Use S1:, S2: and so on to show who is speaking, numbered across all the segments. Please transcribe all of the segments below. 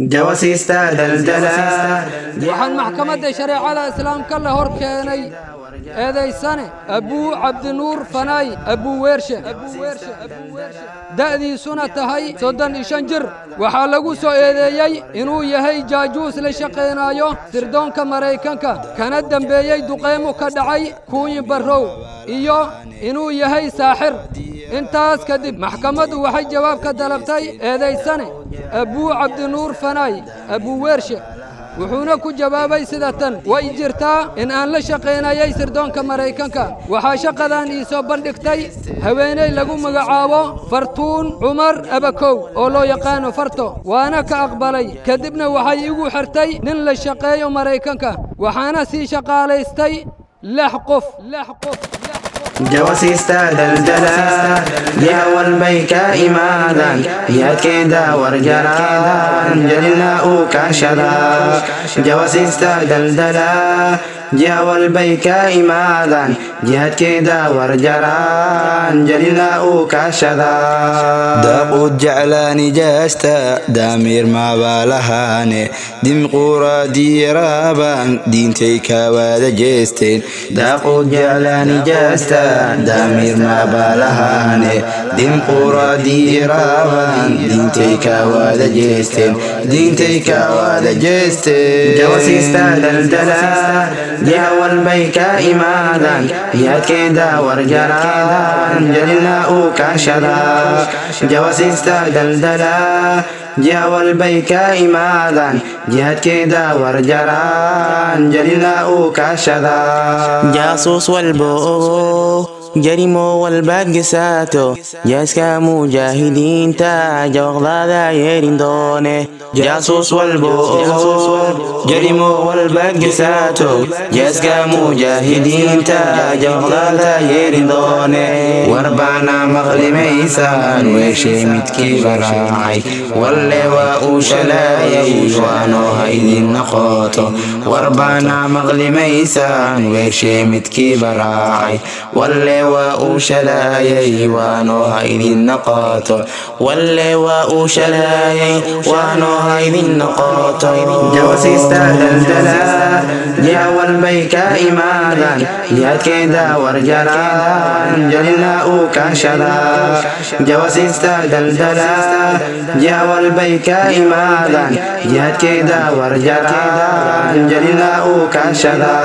S1: jawasiista daldala
S2: waxaan maxkamadda shareecada islaamka la hor keenay. Eedaysane abuu cabdinuur fanaay abuu weershe. Da'diisuna tahay soddon iyo shan jir. Waxaa lagu soo eedeeyey inuu yahay jaajuus la shaqaynaayo sirdoonka maraykanka. Kana dembeeyey duqeymo ka dhacay kuunyi barrow. Iyo inuu yahay saaxir intaas kadib maxkamaddu waxay jawaab ka dalabtay eedaysane abuu cabdinuur fanaay abuu weershe wuxuuna ku jawaabay sida tan way jirtaa in aan la shaqaynayay sirdoonka maraykanka. Waxaa shaqadan ii soo bandhigtay haweeney lagu magacaabo fartuun cumar abakow oo loo yaqaano farto. Waana ka aqbalay. Kadibna waxay igu xirtay nin la shaqeeyo maraykanka. Waxaana sii shaqaalaystay lix qof lix qof
S1: jawasiista daldala jiha walbay ka imaadaan jihaadkeeda warjaraan jalina uu kaashadaa jawasiista daldala jiha walbay ka imaadaan jihaadkeeda warjaraan jalina uu kaashadaa
S3: daaqud jeclaa nijaasta daamiir maabaalahaane dimquuraadiiraabaan diintay kawaada jeesteen
S1: daaqud jeclaa nijaasta daamiir maabaalahaane
S3: dimquuraadiiraabaan diintay kawaada jeesteen diintay kawaada jeesteen
S1: jawasiista daldala jiha walbay ka imaadaan jihaadkeeda warjaraan jalina uu kaashadaa jawasiista daldala jiha walbay ka imaadaan jihaadkeeda warjaraan jalina uu
S4: jarimo walbaad gesaato jaaska mujaahidiinta jawaqdaada yeerin doone jaasuus walbo jarimo walbaad gesaato jaaska mujaahidiinta jawaqdaada yeerin doone
S1: warbaana maqlimaysaan weeshay midkii baraacay walle waa uu shalaayay waanoo ha idin noqoto warbaana maqlimaysaan weeshay midkii baraacay walle waa uu shalaayay waanoo ha idin noqoto
S4: walle waa uu shalaayay waanoo ha idin noqoto
S1: jawasiista daldala jiha walbay ka imaadaan jihaadkeeda warjaraan jalina uu kaashadaa jawasiista daldala jiha walbay ka imaadaan jihaadkeeda warjaraan jalina uu kaashadaa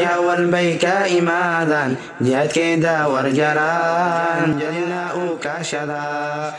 S1: walbay ka imaadaan jihaadkeeda warjaraan jalina uu kaashadaa